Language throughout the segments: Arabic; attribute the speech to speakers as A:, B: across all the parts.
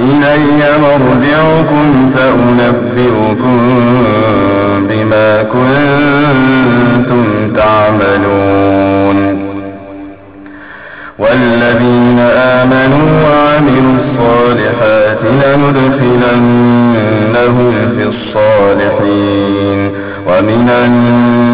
A: إلي مرجعكم فأنبئكم بما كنتم تعملون. والذين آمنوا وعملوا الصالحات لندخلنهم في الصالحين. ومن الناس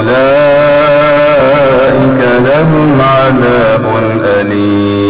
A: وأولئك لهم عذاب أليم.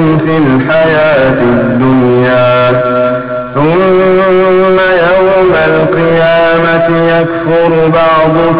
A: بينكم في الحياة الدنيا ثم يوم القيامة يكفر بعضكم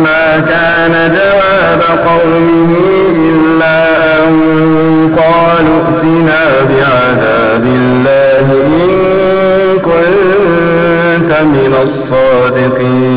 A: فما كان جواب قومه إلا أن قالوا ائتنا بعذاب الله إن كنت من الصادقين.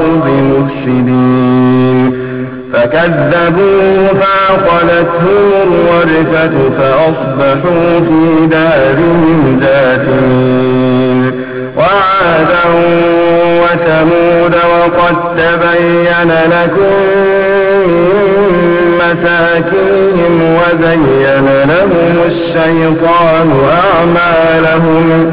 A: الأرض مفسدين. فكذبوا فأخذتهم الورثة فأصبحوا في دارهم جاثمين وعادا وثمود وقد تبين لكم مساكنهم وزين لهم الشيطان أعمالهم.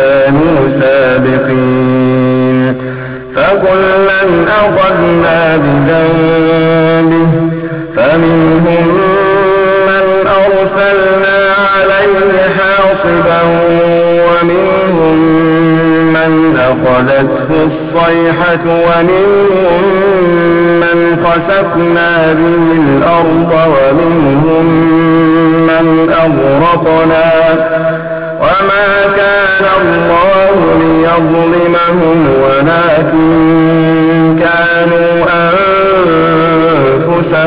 A: فكلا أخذنا بذنبه فمنهم من أرسلنا عليه حاصبا ومنهم من أخذته الصيحة ومنهم من خسفنا به الأرض ومنهم من أغرقنا وما كان الله ليظلمهم ولكن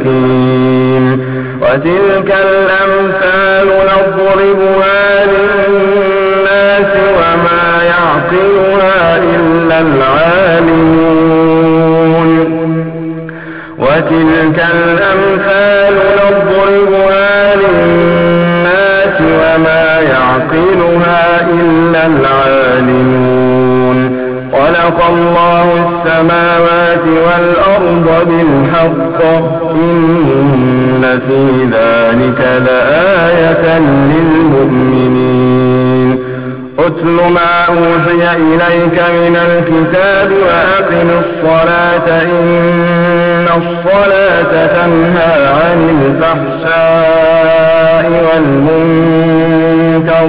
A: الحكيم وتلك الأمثال نضربها للناس وما يعقلها إلا العالمون. وتلك الأمثال نضربها للناس وما يعقلها إلا العالمون. خلق الله السماوات والأرض بالحق. إن في ذلك لآية للمؤمنين. اتل ما أوحي إليك من الكتاب وأقم الصلاة. إن الصلاة تنهى عن الفحشاء والمنكر.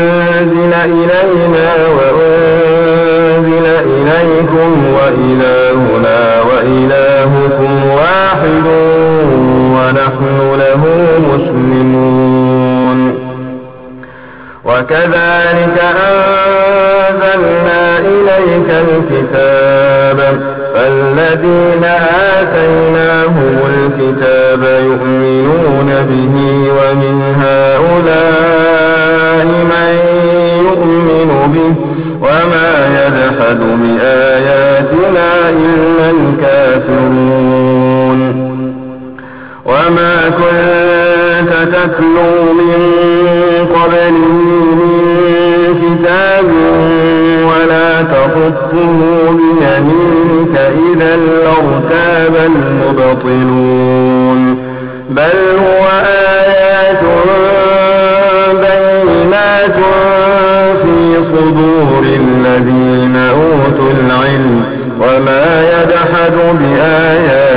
A: وكذلك من قبله من كتاب ولا تخطه بيمينك إذا لارتاب المبطلون بل هو آيات بينات في صدور الذين أوتوا العلم علم وما يجحد بآياتنا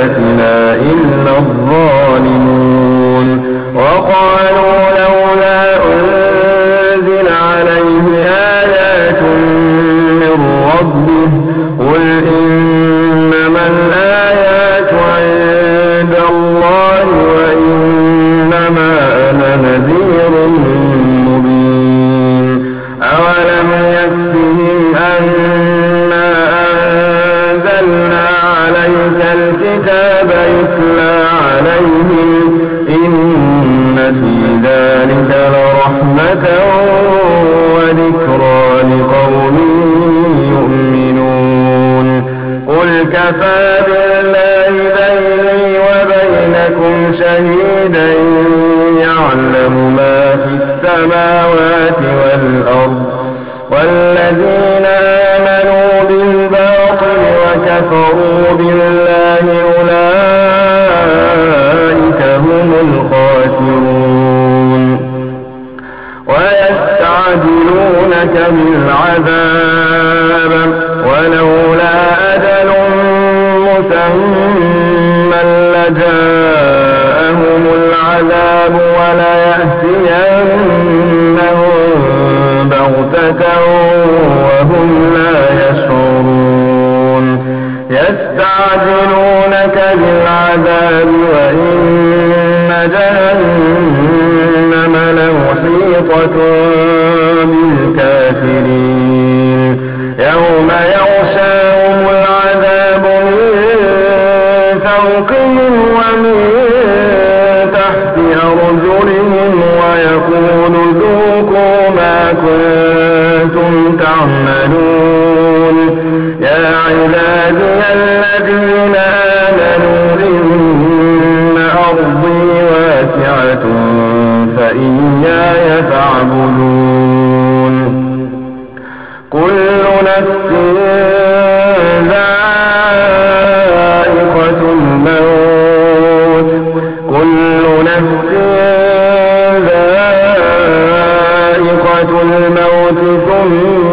A: Hallelujah.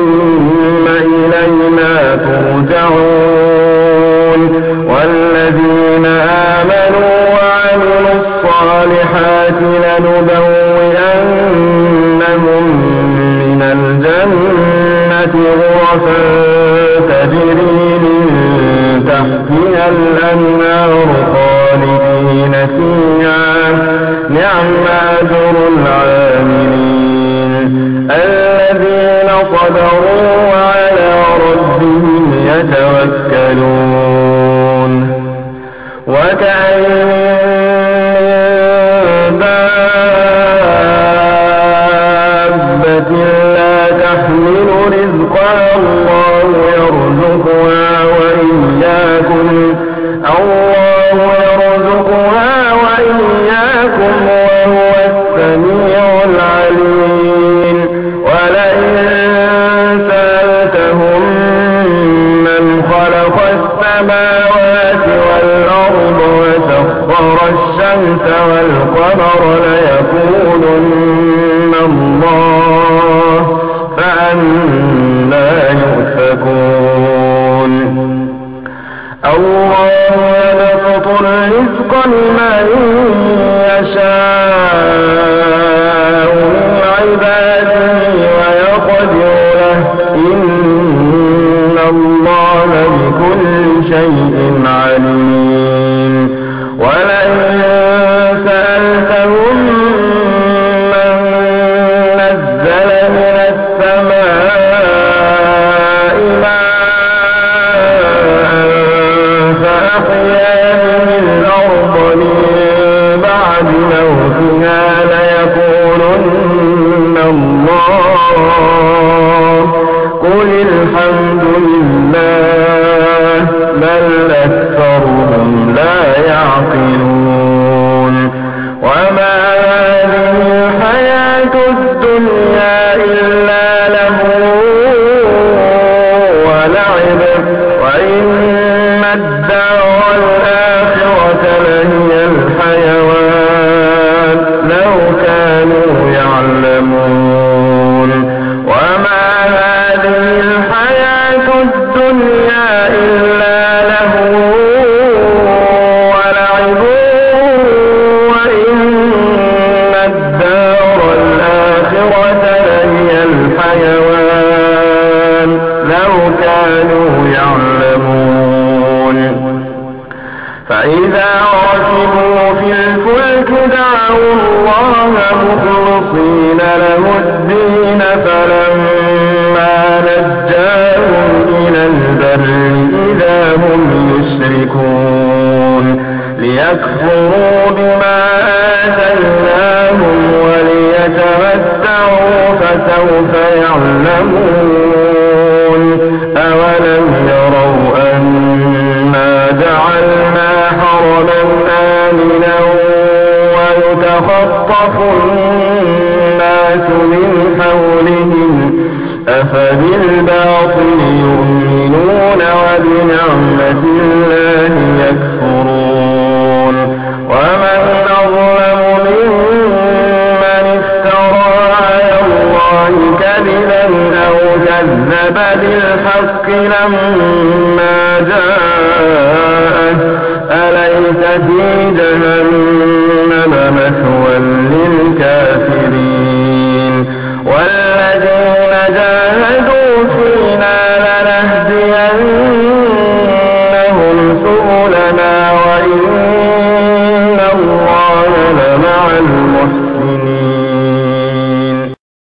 A: ركبوا في دعوا الله مخلصين له الدين فلما نجاهم إلى البر إذا هم يشركون. ليكفروا بما آتيناهم فسوف يعلمون. أولم يروا حرما آمنا ويتخطف الناس من حولهم أفبالباطل